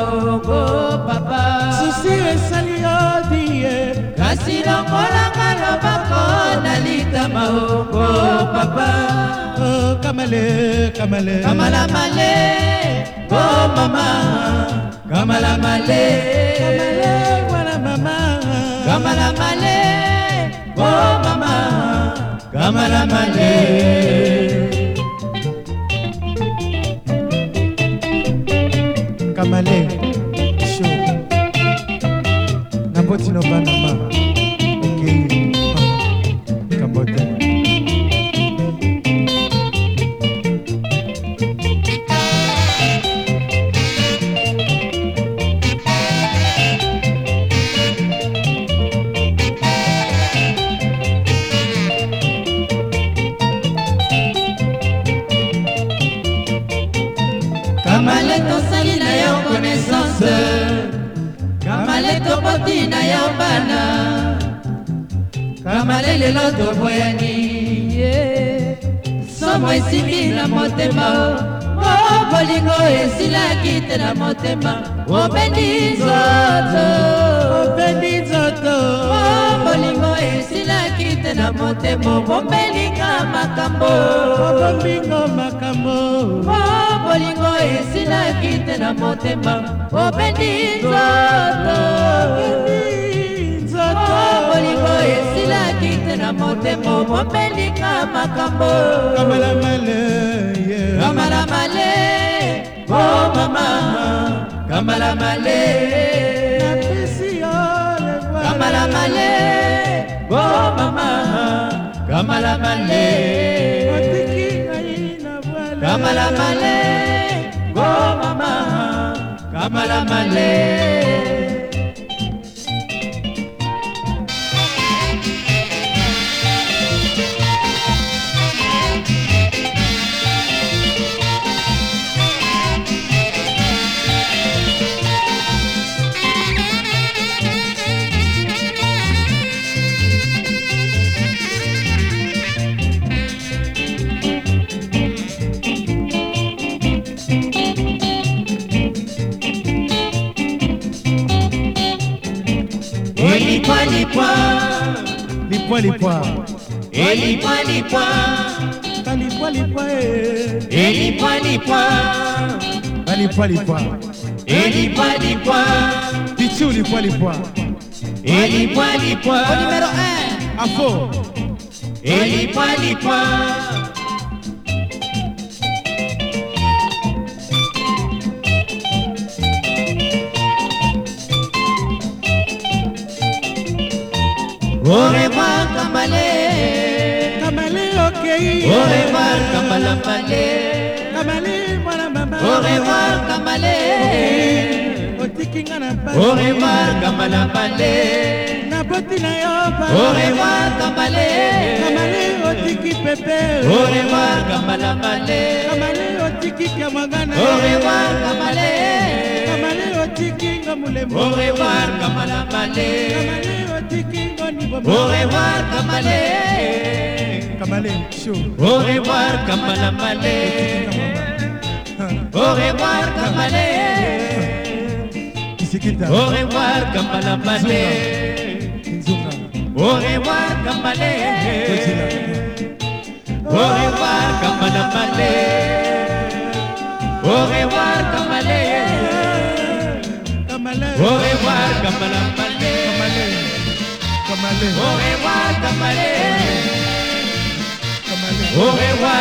oko papa susi esali yo die kasi longolanga loboko na litama oko papa oh, kamale kamale kamala male o mama kamala male kamale wala mama kamala male o mama kamala male kamale sho na mboti no banama kamale tokotina ya bana kamale lelo toboyani somo esimbi na motema o bolingo esilaki te na motema obendi nzoto obendi nzoto o bolingo esilaki te na motema obombelika makambo obombingo makambo bolingo esilaki te na motema obendi nzoto oh, bolingo esilaki te na motema omobelinga makambo kamala male o oh, mama kamala male kamala male o oh, mama kamala male Kamalamale, go mama, Kamalamale. Elipwa lipwa lipwa lipwa elipwa lipwa kalipwa lipwa elipwa lipwa kalipwa lipwa elipwa lipwa pichu lipwa lipwa elipwa lipwa numéro 1 afo elipwa lipwa Orevar Kamale Kamale okei Orevar Kamala Pale Kamale mwana mama Orevar Kamale Otiki nga na pale Orevar Kamala Pale Naboti na yo pale Orevar Kamale Kamale otiki pepe Orevar Kamala Pale Kamale otiki kamagana Orevar Kamale Kamale otiki nga mulemo Orevar Kamala Pale Kamale Au revoir Kamale Kamale show Au revoir Kamala Male Au revoir Kamale Au revoir Kamala Male Au revoir Kamale Au revoir Kamala Male Au revoir Kamale Au revoir Kamala Male Kamale. Au revoir, Tamale?